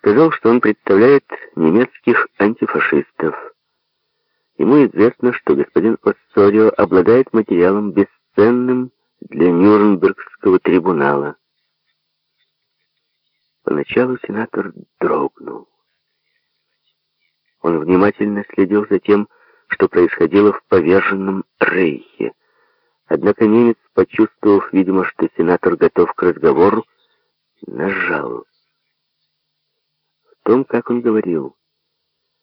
сказал, что он представляет немецких антифашистов. Ему известно, что господин Оссорио обладает материалом бесценным для Нюрнбергского трибунала. Поначалу сенатор дрогнул. Он внимательно следил за тем, что происходило в поверженном Рейхе. Однако немец, почувствовав, видимо, что сенатор готов к разговору, нажал. Том, как он говорил,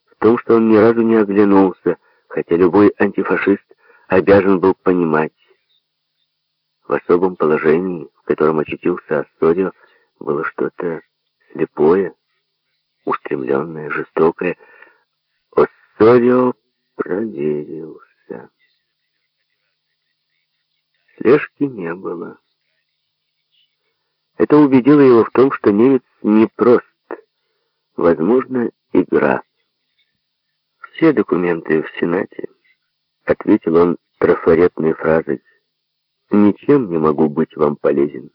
в том, что он ни разу не оглянулся, хотя любой антифашист обязан был понимать, в особом положении, в котором очутился Ассорио, было что-то слепое, устремленное, жестокое. Ассорио проверился. Слежки не было. Это убедило его в том, что немец не прост. Возможно, игра. Все документы в Сенате, ответил он трафаретной фразой. Ничем не могу быть вам полезен.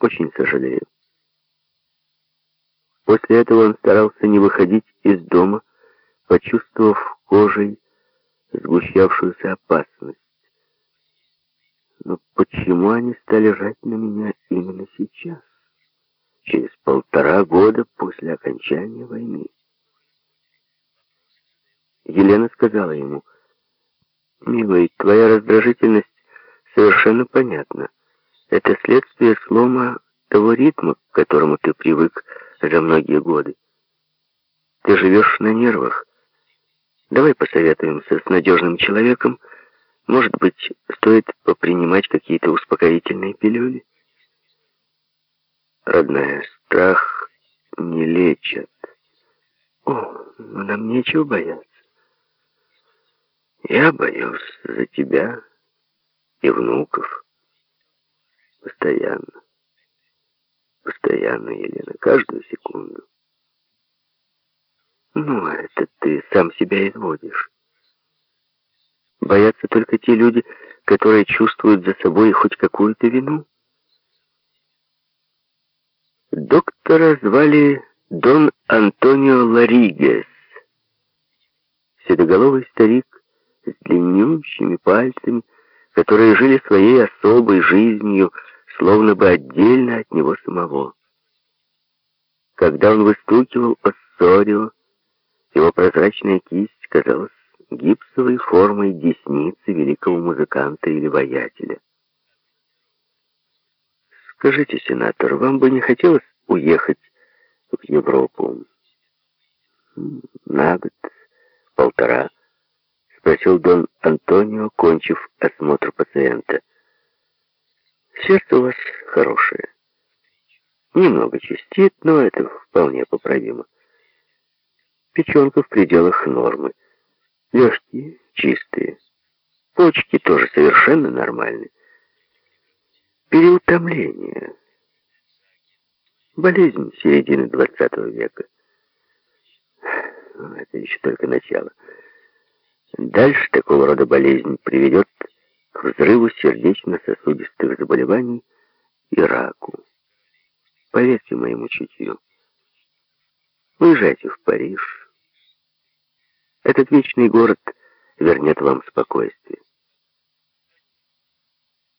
Очень сожалею. После этого он старался не выходить из дома, почувствовав кожей сгущавшуюся опасность. Но почему они стали жать на меня именно сейчас, через полтора года после окончания войны? Елена сказала ему, «Милый, твоя раздражительность совершенно понятна. Это следствие слома того ритма, к которому ты привык за многие годы. Ты живешь на нервах. Давай посоветуемся с надежным человеком. Может быть, стоит попринимать какие-то успокоительные пилюли? Родная, страх не лечат. О, нам нечего бояться. Я боюсь за тебя и внуков. Постоянно. Постоянно, Елена, каждую секунду. Ну, а это ты сам себя изводишь. Боятся только те люди, которые чувствуют за собой хоть какую-то вину. Доктора звали Дон Антонио Ларигес. Седоголовый старик с длиннющими пальцами, которые жили своей особой жизнью, словно бы отдельно от него самого. Когда он выстукивал Оссорио, его прозрачная кисть казалась гипсовой формой десницы великого музыканта или воятеля. «Скажите, сенатор, вам бы не хотелось уехать в Европу на год, полтора?» спросил Дон Антонио, кончив осмотр пациента. Сердце у вас хорошее. Немного чистит, но это вполне поправимо. Печенка в пределах нормы. Легкие, чистые. Почки тоже совершенно нормальные. Переутомление. Болезнь середины 20 века. Это еще только начало. Дальше такого рода болезнь приведет к взрыву сердечно-сосудистых заболеваний и раку. Поверьте моему чутью. Уезжайте в Париж. Этот вечный город вернет вам спокойствие.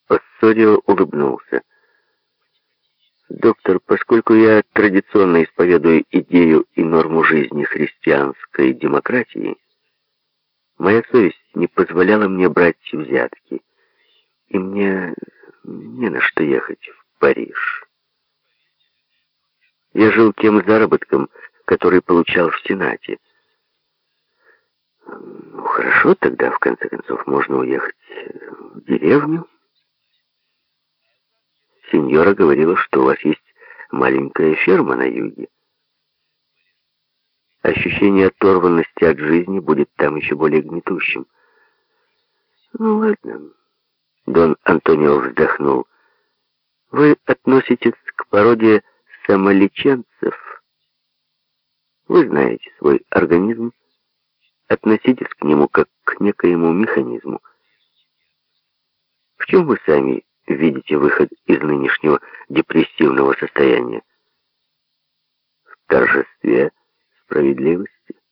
Оссорио улыбнулся. «Доктор, поскольку я традиционно исповедую идею и норму жизни христианской демократии, Моя совесть не позволяла мне брать взятки, и мне не на что ехать в Париж. Я жил тем заработком, который получал в Сенате. Ну, хорошо, тогда, в конце концов, можно уехать в деревню. Сеньора говорила, что у вас есть маленькая ферма на юге. Ощущение оторванности от жизни будет там еще более гнетущим. Ну ладно. Дон Антонио вздохнул. Вы относитесь к породе самолеченцев. Вы знаете свой организм, относитесь к нему как к некоему механизму. В чем вы сами видите выход из нынешнего депрессивного состояния? торжестве справедливости.